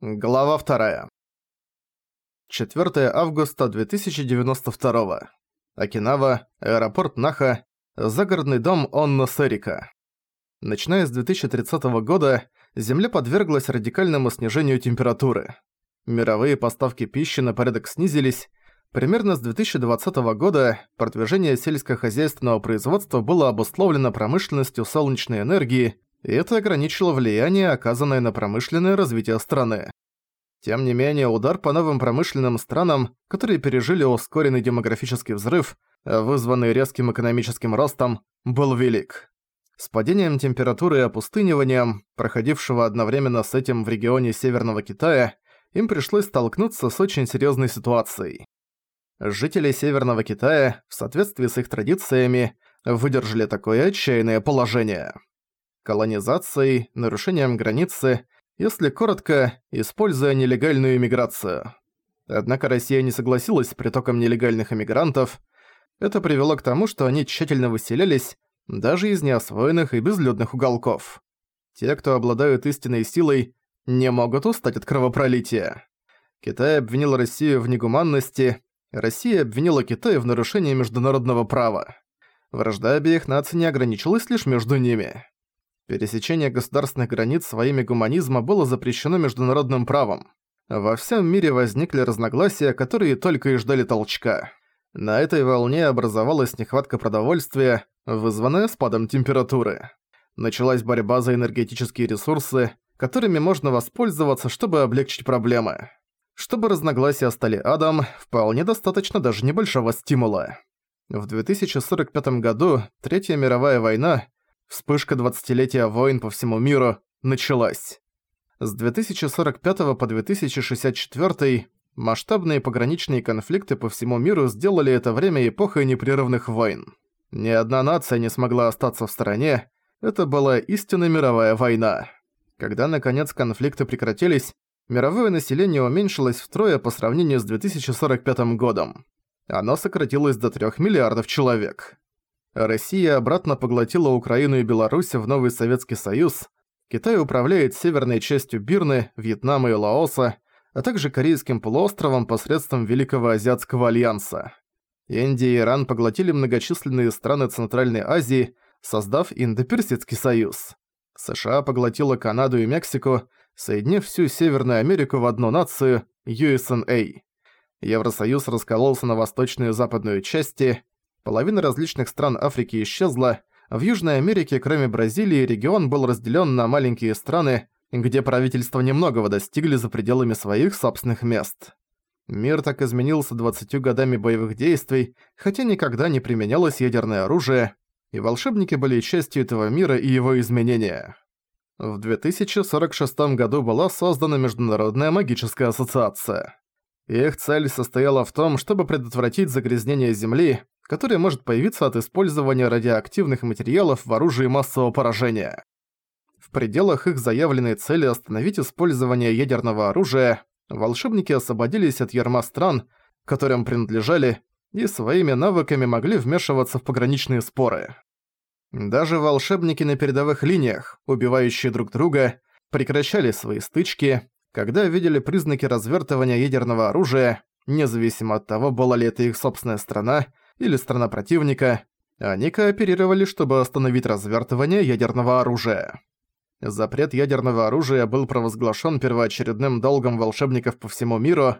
Глава 2. 4 августа 2092. Окинава, аэропорт Наха, загородный дом Онно Серика. Начиная с 2030 года, Земля подверглась радикальному снижению температуры. Мировые поставки пищи на порядок снизились. Примерно с 2020 года продвижение сельскохозяйственного производства было обусловлено промышленностью солнечной энергии и это ограничило влияние, оказанное на промышленное развитие страны. Тем не менее, удар по новым промышленным странам, которые пережили ускоренный демографический взрыв, вызванный резким экономическим ростом, был велик. С падением температуры и опустыниванием, проходившего одновременно с этим в регионе Северного Китая, им пришлось столкнуться с очень серьезной ситуацией. Жители Северного Китая, в соответствии с их традициями, выдержали такое отчаянное положение колонизацией, нарушением границы, если коротко, используя нелегальную иммиграцию. Однако Россия не согласилась с притоком нелегальных иммигрантов. Это привело к тому, что они тщательно выселялись, даже из неосвоенных и безлюдных уголков. Те, кто обладают истинной силой, не могут устать от кровопролития. Китай обвинил Россию в негуманности, Россия обвинила Китай в нарушении международного права. Вражда обеих наций не ограничилась лишь между ними. Пересечение государственных границ во имя гуманизма было запрещено международным правом. Во всем мире возникли разногласия, которые только и ждали толчка. На этой волне образовалась нехватка продовольствия, вызванная спадом температуры. Началась борьба за энергетические ресурсы, которыми можно воспользоваться, чтобы облегчить проблемы. Чтобы разногласия стали адом, вполне достаточно даже небольшого стимула. В 2045 году Третья мировая война Вспышка двадцатилетия войн по всему миру началась. С 2045 по 2064 масштабные пограничные конфликты по всему миру сделали это время эпохой непрерывных войн. Ни одна нация не смогла остаться в стороне, это была истинно мировая война. Когда наконец конфликты прекратились, мировое население уменьшилось втрое по сравнению с 2045 годом. Оно сократилось до 3 миллиардов человек. Россия обратно поглотила Украину и Беларусь в новый Советский Союз, Китай управляет северной частью Бирны, Вьетнама и Лаоса, а также Корейским полуостровом посредством Великого Азиатского Альянса. Индия и Иран поглотили многочисленные страны Центральной Азии, создав Индо-Персидский союз. США поглотила Канаду и Мексику, соединив всю Северную Америку в одну нацию – USNA. Евросоюз раскололся на восточную и западную части, Половина различных стран Африки исчезла, в Южной Америке, кроме Бразилии, регион был разделен на маленькие страны, где правительства немногого достигли за пределами своих собственных мест. Мир так изменился 20 годами боевых действий, хотя никогда не применялось ядерное оружие, и волшебники были частью этого мира и его изменения. В 2046 году была создана Международная магическая ассоциация. Их цель состояла в том, чтобы предотвратить загрязнение Земли, которое может появиться от использования радиоактивных материалов в оружии массового поражения. В пределах их заявленной цели остановить использование ядерного оружия, волшебники освободились от ярма стран, которым принадлежали, и своими навыками могли вмешиваться в пограничные споры. Даже волшебники на передовых линиях, убивающие друг друга, прекращали свои стычки, когда видели признаки развертывания ядерного оружия, независимо от того, была ли это их собственная страна или страна противника, они кооперировали, чтобы остановить развертывание ядерного оружия. Запрет ядерного оружия был провозглашен первоочередным долгом волшебников по всему миру.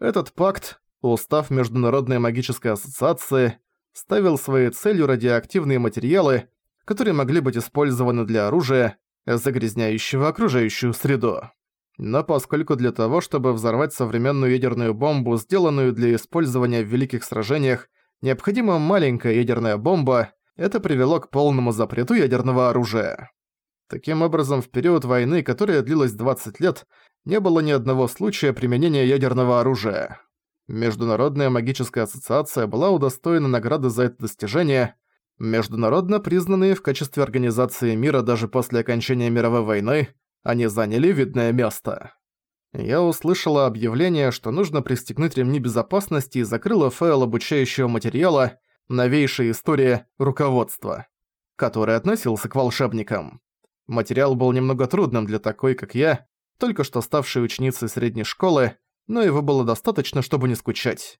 Этот пакт, устав Международной магической ассоциации, ставил своей целью радиоактивные материалы, которые могли быть использованы для оружия, загрязняющего окружающую среду. Но поскольку для того, чтобы взорвать современную ядерную бомбу, сделанную для использования в великих сражениях, необходима маленькая ядерная бомба, это привело к полному запрету ядерного оружия. Таким образом, в период войны, которая длилась 20 лет, не было ни одного случая применения ядерного оружия. Международная магическая ассоциация была удостоена награды за это достижение, международно признанные в качестве организации мира даже после окончания мировой войны, они заняли видное место. Я услышала объявление, что нужно пристегнуть ремни безопасности и закрыла файл обучающего материала «Новейшая история руководства», который относился к волшебникам. Материал был немного трудным для такой, как я, только что ставшей ученицей средней школы, но его было достаточно, чтобы не скучать.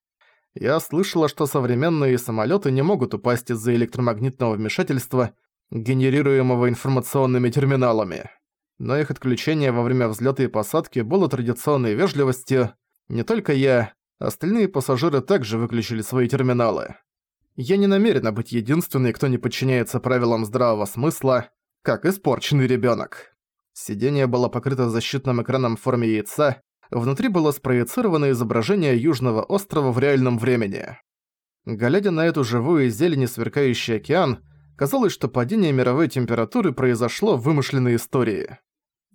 Я слышала, что современные самолеты не могут упасть из-за электромагнитного вмешательства, генерируемого информационными терминалами. Но их отключение во время взлета и посадки было традиционной вежливостью. Не только я, остальные пассажиры также выключили свои терминалы. Я не намерена быть единственной, кто не подчиняется правилам здравого смысла, как испорченный ребенок. Сиденье было покрыто защитным экраном в форме яйца, внутри было спроецировано изображение Южного острова в реальном времени. Глядя на эту живую зелень и сверкающий океан, казалось, что падение мировой температуры произошло в вымышленной истории.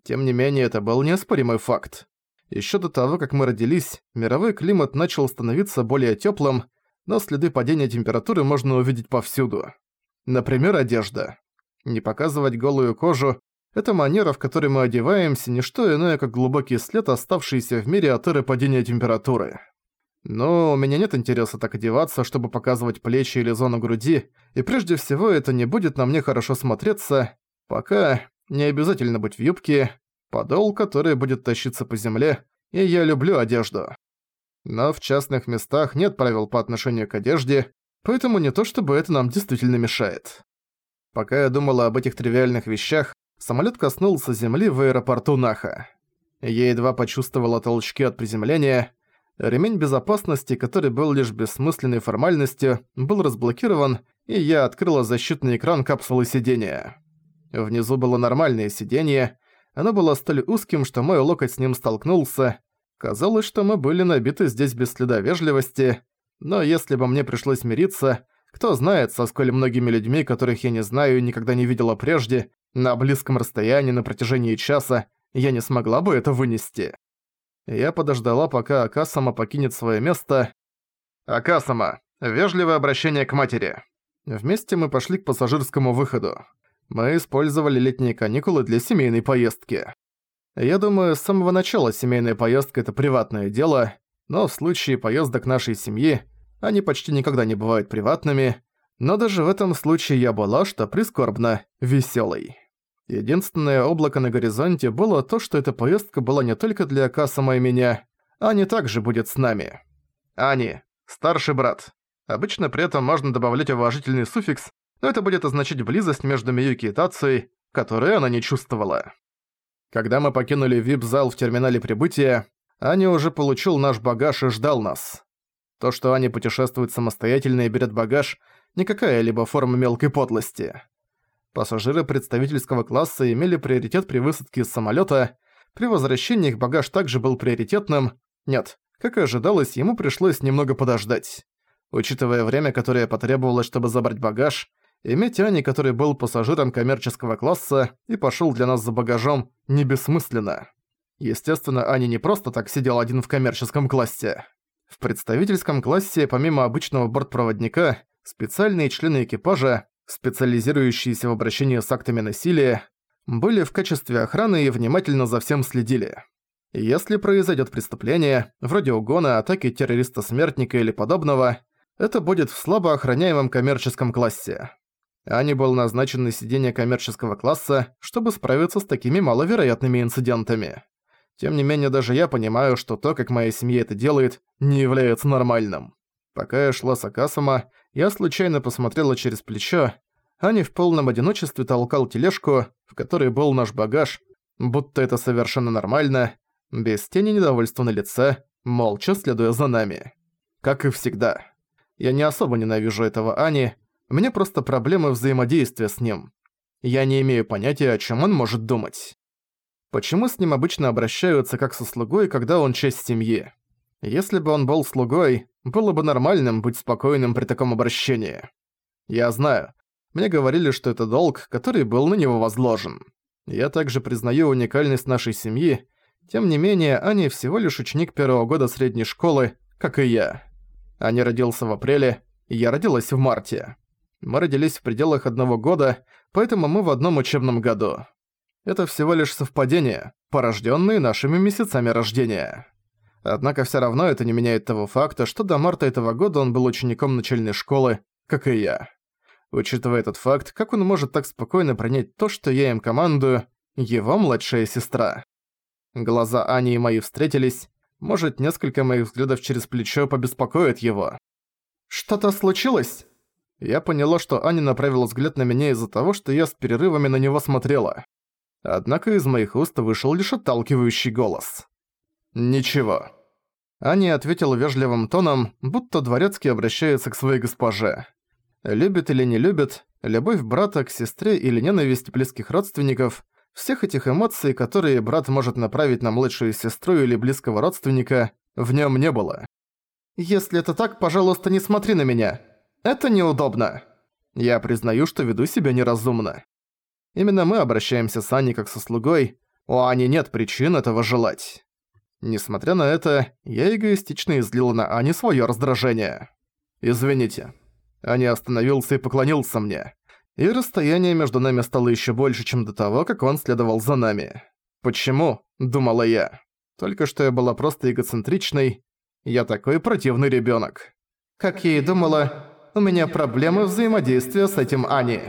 Тем не менее, это был неоспоримый факт. Ещё до того, как мы родились, мировой климат начал становиться более тёплым, но следы падения температуры можно увидеть повсюду. Например, одежда. Не показывать голую кожу – это манера, в которой мы одеваемся, не что иное, как глубокий след, оставшийся в мире от эры падения температуры. Но у меня нет интереса так одеваться, чтобы показывать плечи или зону груди, и прежде всего это не будет на мне хорошо смотреться, пока не обязательно быть в юбке, подол, который будет тащиться по земле, и я люблю одежду. Но в частных местах нет правил по отношению к одежде, поэтому не то чтобы это нам действительно мешает. Пока я думала об этих тривиальных вещах, самолет коснулся земли в аэропорту Наха. Я едва почувствовала толчки от приземления. Ремень безопасности, который был лишь бессмысленной формальностью, был разблокирован, и я открыла защитный экран капсулы сидения. Внизу было нормальное сиденье, оно было столь узким, что мой локоть с ним столкнулся, Казалось, что мы были набиты здесь без следа вежливости, но если бы мне пришлось мириться, кто знает, со сколь многими людьми, которых я не знаю и никогда не видела прежде, на близком расстоянии на протяжении часа, я не смогла бы это вынести. Я подождала, пока Акасама покинет свое место. «Акасама, вежливое обращение к матери». Вместе мы пошли к пассажирскому выходу. Мы использовали летние каникулы для семейной поездки. Я думаю, с самого начала семейная поездка – это приватное дело, но в случае поездок нашей семьи они почти никогда не бывают приватными, но даже в этом случае я была, что прискорбно, весёлой. Единственное облако на горизонте было то, что эта поездка была не только для Касама и меня, Ани также будет с нами. Ани, старший брат. Обычно при этом можно добавлять уважительный суффикс, но это будет означать близость между Миюки и Тацией, которую она не чувствовала. Когда мы покинули вип-зал в терминале прибытия, Аня уже получил наш багаж и ждал нас. То, что Аня путешествует самостоятельно и берет багаж, не какая-либо форма мелкой подлости. Пассажиры представительского класса имели приоритет при высадке из самолета. При возвращении их багаж также был приоритетным. Нет, как и ожидалось, ему пришлось немного подождать. Учитывая время, которое потребовалось, чтобы забрать багаж, Иметь Ани, который был пассажиром коммерческого класса и пошёл для нас за багажом, не бессмысленно. Естественно, Ани не просто так сидел один в коммерческом классе. В представительском классе, помимо обычного бортпроводника, специальные члены экипажа, специализирующиеся в обращении с актами насилия, были в качестве охраны и внимательно за всем следили. Если произойдет преступление, вроде угона, атаки террориста-смертника или подобного, это будет в слабо охраняемом коммерческом классе. Ани был назначен на сиденье коммерческого класса, чтобы справиться с такими маловероятными инцидентами. Тем не менее, даже я понимаю, что то, как моя семья это делает, не является нормальным. Пока я шла с Акасума, я случайно посмотрела через плечо. Ани в полном одиночестве толкал тележку, в которой был наш багаж, будто это совершенно нормально, без тени недовольства на лице, молча следуя за нами. Как и всегда. Я не особо ненавижу этого Ани, меня просто проблемы взаимодействия с ним. Я не имею понятия, о чем он может думать. Почему с ним обычно обращаются как со слугой, когда он часть семьи? Если бы он был слугой, было бы нормальным быть спокойным при таком обращении. Я знаю. Мне говорили, что это долг, который был на него возложен. Я также признаю уникальность нашей семьи, тем не менее, Аня всего лишь ученик первого года средней школы, как и я. Аня родился в апреле, я родилась в марте. Мы родились в пределах одного года, поэтому мы в одном учебном году. Это всего лишь совпадение, порожденные нашими месяцами рождения. Однако все равно это не меняет того факта, что до марта этого года он был учеником начальной школы, как и я. Учитывая этот факт, как он может так спокойно принять то, что я им командую, его младшая сестра? Глаза Ани и мои встретились. Может, несколько моих взглядов через плечо побеспокоит его. «Что-то случилось?» Я поняла, что Аня направила взгляд на меня из-за того, что я с перерывами на него смотрела. Однако из моих уст вышел лишь отталкивающий голос. «Ничего». Аня ответила вежливым тоном, будто дворецкий обращается к своей госпоже. Любит или не любит, любовь брата к сестре или ненависть близких родственников – всех этих эмоций, которые брат может направить на младшую сестру или близкого родственника, в нем не было. «Если это так, пожалуйста, не смотри на меня. Это неудобно. Я признаю, что веду себя неразумно. Именно мы обращаемся с Аней как со слугой, у Ани нет причин этого желать. Несмотря на это, я эгоистично излил на Ани своё раздражение. «Извините». Аня остановился и поклонился мне и расстояние между нами стало еще больше, чем до того, как он следовал за нами. «Почему?» – думала я. Только что я была просто эгоцентричной. Я такой противный ребенок. Как я и думала, у меня проблемы взаимодействия с этим Ани.